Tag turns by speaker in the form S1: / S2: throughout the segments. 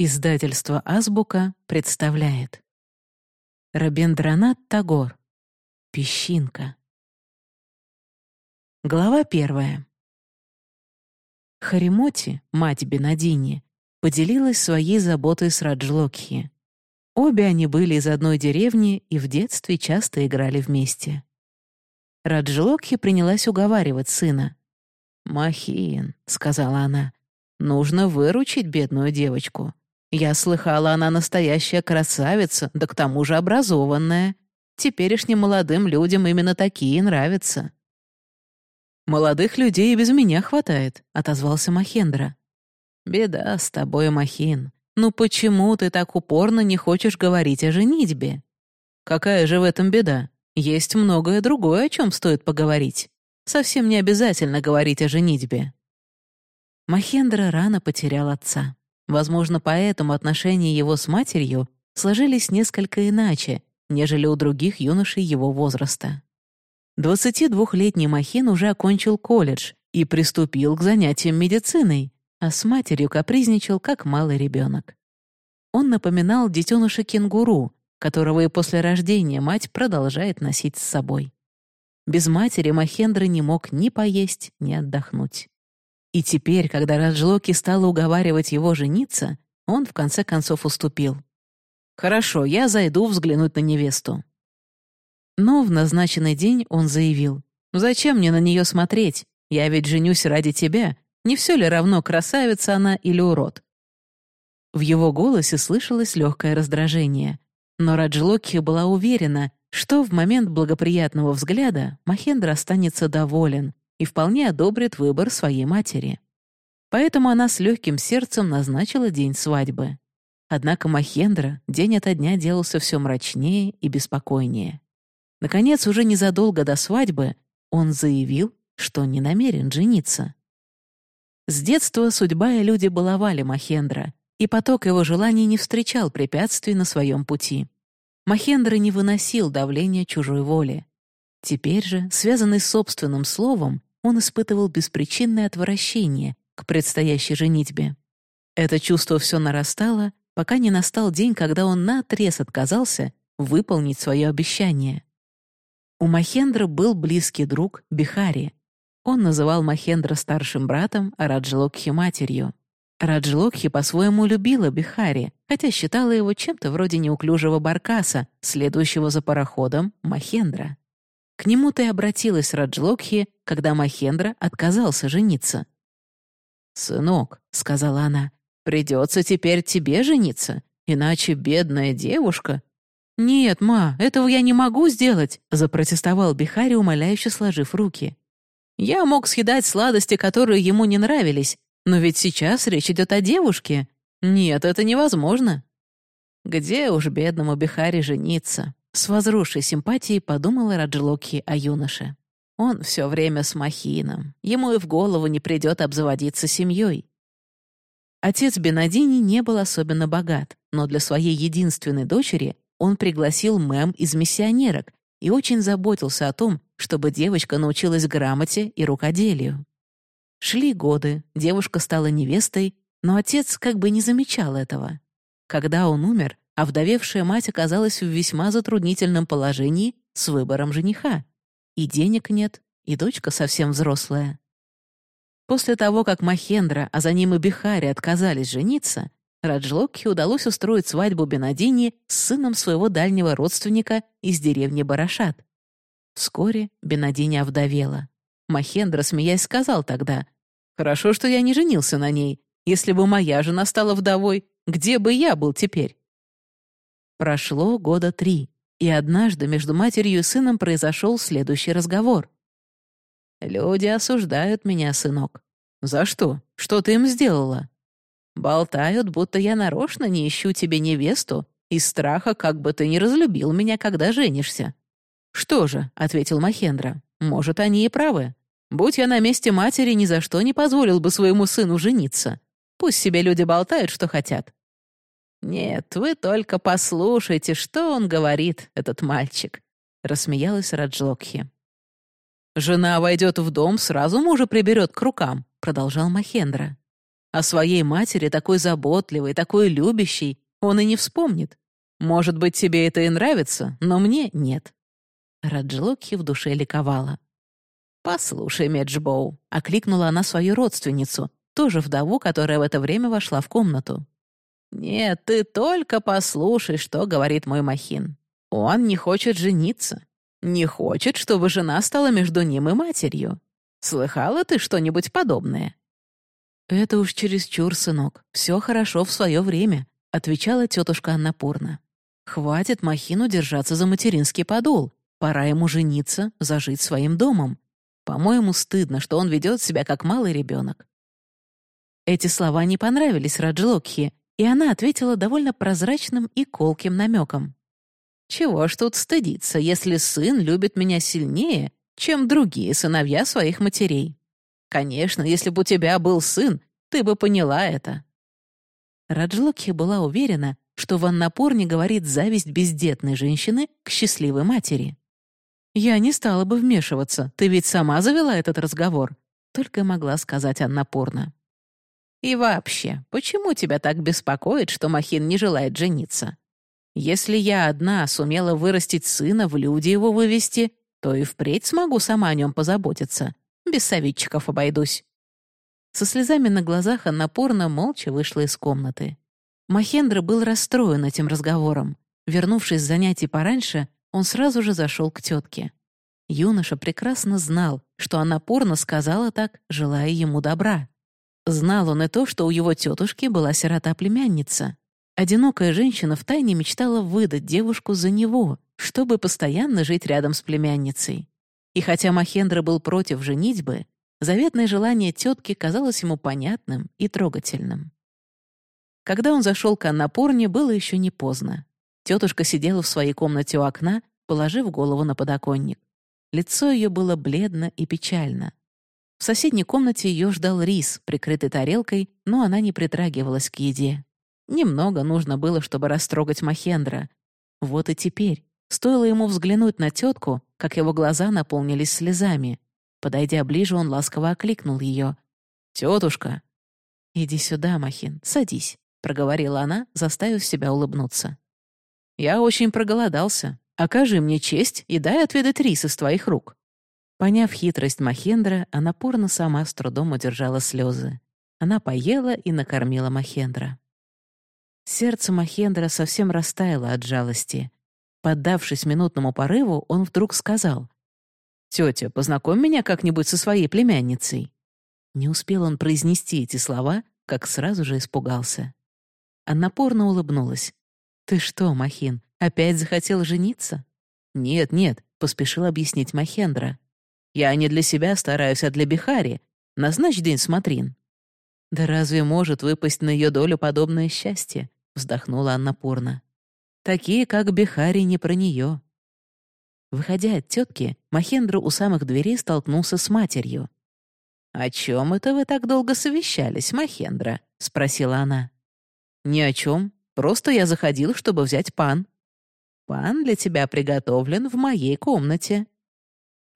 S1: Издательство «Азбука» представляет Рабиндранат Тагор Песчинка Глава первая Харимоти, мать Бенадини, поделилась своей заботой с Раджлокхи. Обе они были из одной деревни и в детстве часто играли вместе. Раджлокхи принялась уговаривать сына. «Махин», — сказала она, — «нужно выручить бедную девочку. Я слыхала, она настоящая красавица, да к тому же образованная. Теперешним молодым людям именно такие нравятся». «Молодых людей и без меня хватает», — отозвался Махендра. «Беда с тобой, Махин. Ну почему ты так упорно не хочешь говорить о женитьбе? Какая же в этом беда? Есть многое другое, о чем стоит поговорить. Совсем не обязательно говорить о женитьбе». Махендра рано потерял отца. Возможно, поэтому отношения его с матерью сложились несколько иначе, нежели у других юношей его возраста. 22-летний Махин уже окончил колледж и приступил к занятиям медициной, а с матерью капризничал, как малый ребенок. Он напоминал детеныша кенгуру, которого и после рождения мать продолжает носить с собой. Без матери Махендра не мог ни поесть, ни отдохнуть. И теперь, когда Раджлоки стала уговаривать его жениться, он в конце концов уступил. «Хорошо, я зайду взглянуть на невесту». Но в назначенный день он заявил. «Зачем мне на нее смотреть? Я ведь женюсь ради тебя. Не все ли равно, красавица она или урод?» В его голосе слышалось легкое раздражение. Но Раджлоки была уверена, что в момент благоприятного взгляда Махендра останется доволен, и вполне одобрит выбор своей матери. Поэтому она с легким сердцем назначила день свадьбы. Однако Махендра день ото дня делался все мрачнее и беспокойнее. Наконец, уже незадолго до свадьбы он заявил, что не намерен жениться. С детства судьба и люди баловали Махендра, и поток его желаний не встречал препятствий на своем пути. Махендра не выносил давления чужой воли. Теперь же, связанный с собственным словом, он испытывал беспричинное отвращение к предстоящей женитьбе. Это чувство все нарастало, пока не настал день, когда он наотрез отказался выполнить свое обещание. У Махендра был близкий друг Бихари. Он называл Махендра старшим братом, а Раджлокхи — матерью. Раджлокхи по-своему любила Бихари, хотя считала его чем-то вроде неуклюжего баркаса, следующего за пароходом Махендра. К нему-то и обратилась Раджлокхи, когда Махендра отказался жениться. «Сынок», — сказала она, — «придется теперь тебе жениться, иначе бедная девушка...» «Нет, ма, этого я не могу сделать», — запротестовал Бихари, умоляюще сложив руки. «Я мог съедать сладости, которые ему не нравились, но ведь сейчас речь идет о девушке. Нет, это невозможно». «Где уж бедному Бихари жениться?» С возросшей симпатией подумала Раджлоки о юноше. Он все время с Махином. Ему и в голову не придет обзаводиться семьей. Отец Бенадини не был особенно богат, но для своей единственной дочери он пригласил мэм из миссионерок и очень заботился о том, чтобы девочка научилась грамоте и рукоделию. Шли годы, девушка стала невестой, но отец как бы не замечал этого. Когда он умер, а вдовевшая мать оказалась в весьма затруднительном положении с выбором жениха. И денег нет, и дочка совсем взрослая. После того, как Махендра, а за ним и Бихари отказались жениться, Раджлокхе удалось устроить свадьбу Бенадини с сыном своего дальнего родственника из деревни Барашат. Вскоре Бенадини овдовела. Махендра, смеясь, сказал тогда, «Хорошо, что я не женился на ней. Если бы моя жена стала вдовой, где бы я был теперь?» Прошло года три, и однажды между матерью и сыном произошел следующий разговор. «Люди осуждают меня, сынок. За что? Что ты им сделала?» «Болтают, будто я нарочно не ищу тебе невесту из страха, как бы ты не разлюбил меня, когда женишься». «Что же?» — ответил Махендра. «Может, они и правы. Будь я на месте матери, ни за что не позволил бы своему сыну жениться. Пусть себе люди болтают, что хотят. «Нет, вы только послушайте, что он говорит, этот мальчик», — рассмеялась Раджлокхи. «Жена войдет в дом, сразу мужа приберет к рукам», — продолжал Махендра. О своей матери, такой заботливой, такой любящей, он и не вспомнит. Может быть, тебе это и нравится, но мне нет». Раджилокхи в душе ликовала. «Послушай, Меджбоу», — окликнула она свою родственницу, тоже вдову, которая в это время вошла в комнату. «Нет, ты только послушай, что говорит мой Махин. Он не хочет жениться. Не хочет, чтобы жена стала между ним и матерью. Слыхала ты что-нибудь подобное?» «Это уж чересчур, сынок. Все хорошо в свое время», — отвечала тетушка Аннапурна. «Хватит Махину держаться за материнский подол. Пора ему жениться, зажить своим домом. По-моему, стыдно, что он ведет себя как малый ребенок. Эти слова не понравились Раджлокхи, и она ответила довольно прозрачным и колким намеком. «Чего ж тут стыдиться, если сын любит меня сильнее, чем другие сыновья своих матерей? Конечно, если бы у тебя был сын, ты бы поняла это». Раджлокхи была уверена, что в Аннапурне говорит зависть бездетной женщины к счастливой матери. «Я не стала бы вмешиваться, ты ведь сама завела этот разговор», только могла сказать Аннапурна. И вообще, почему тебя так беспокоит, что Махин не желает жениться? Если я одна сумела вырастить сына, в люди его вывести, то и впредь смогу сама о нем позаботиться. Без советчиков обойдусь». Со слезами на глазах Аннапурна молча вышла из комнаты. Махендра был расстроен этим разговором. Вернувшись с занятий пораньше, он сразу же зашел к тетке. Юноша прекрасно знал, что Аннапурна сказала так, желая ему добра. Знал он и то, что у его тетушки была сирота-племянница. Одинокая женщина втайне мечтала выдать девушку за него, чтобы постоянно жить рядом с племянницей. И хотя Махендра был против женитьбы, заветное желание тетки казалось ему понятным и трогательным. Когда он зашел к Аннапурне, было еще не поздно. Тетушка сидела в своей комнате у окна, положив голову на подоконник. Лицо ее было бледно и печально. В соседней комнате ее ждал рис, прикрытый тарелкой, но она не притрагивалась к еде. Немного нужно было, чтобы растрогать Махендра. Вот и теперь. Стоило ему взглянуть на тетку, как его глаза наполнились слезами. Подойдя ближе, он ласково окликнул ее. «Тетушка!» «Иди сюда, Махин, садись», — проговорила она, заставив себя улыбнуться. «Я очень проголодался. Окажи мне честь и дай отведать рис из твоих рук». Поняв хитрость Махендра, она порно сама с трудом удержала слезы. Она поела и накормила Махендра. Сердце Махендра совсем растаяло от жалости. Поддавшись минутному порыву, он вдруг сказал, «Тетя, познакомь меня как-нибудь со своей племянницей». Не успел он произнести эти слова, как сразу же испугался. Она порно улыбнулась. «Ты что, Махин, опять захотел жениться?» «Нет, нет», — поспешил объяснить Махендра. Я не для себя стараюсь, а для Бихари. Назначь день смотрин». «Да разве может выпасть на ее долю подобное счастье?» — вздохнула Анна Пурна. «Такие, как Бихари, не про нее». Выходя от тетки, Махендра у самых дверей столкнулся с матерью. «О чем это вы так долго совещались, Махендра?» — спросила она. «Ни о чем. Просто я заходил, чтобы взять пан». «Пан для тебя приготовлен в моей комнате»,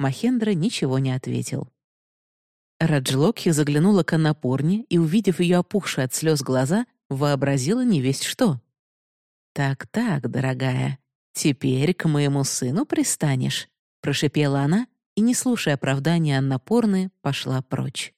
S1: Махендра ничего не ответил. Раджлокхи заглянула к Анапурне и, увидев ее опухшие от слез глаза, вообразила не весть что. «Так-так, дорогая, теперь к моему сыну пристанешь», — прошипела она и, не слушая оправдания Аннапурны, пошла прочь.